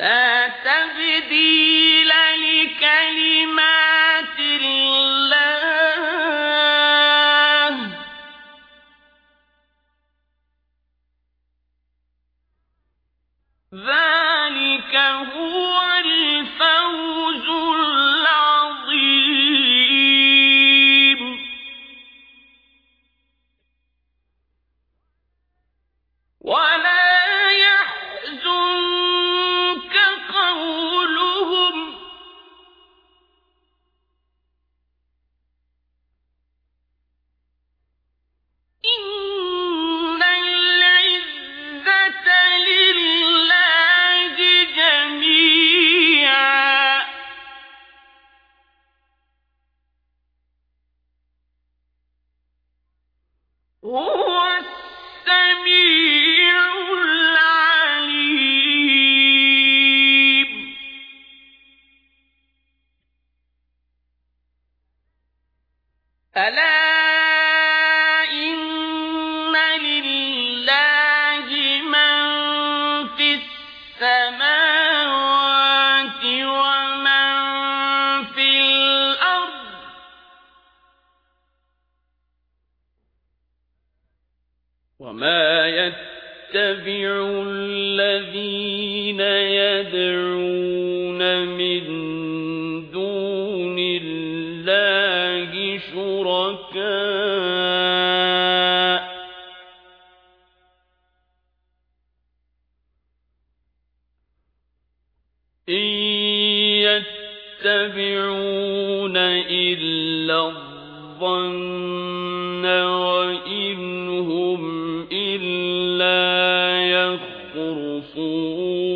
لا لكلمات الله. ذلك هو وما يتبع الذين يدعون من دون الله شركاء إن يتبعون إلا الظلم الظن وإن هم إلا يخرصون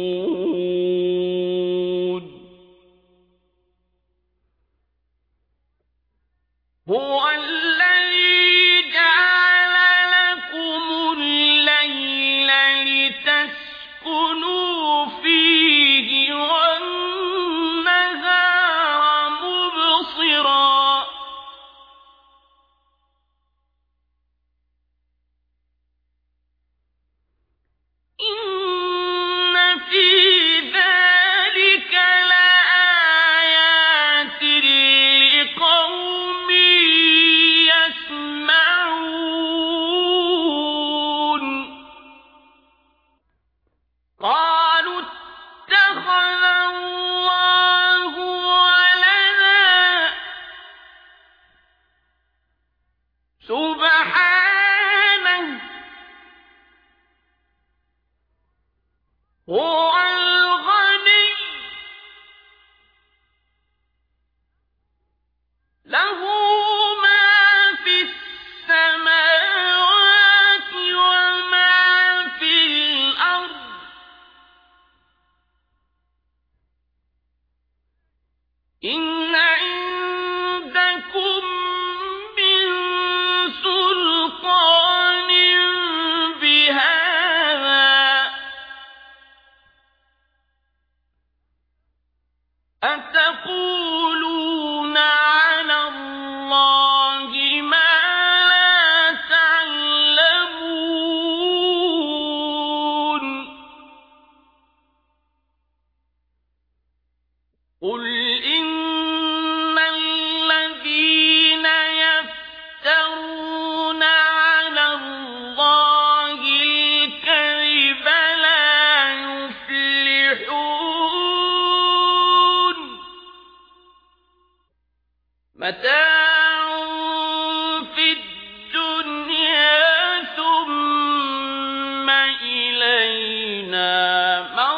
أتقول متاع في الدنيا ثم إلينا مرجعنا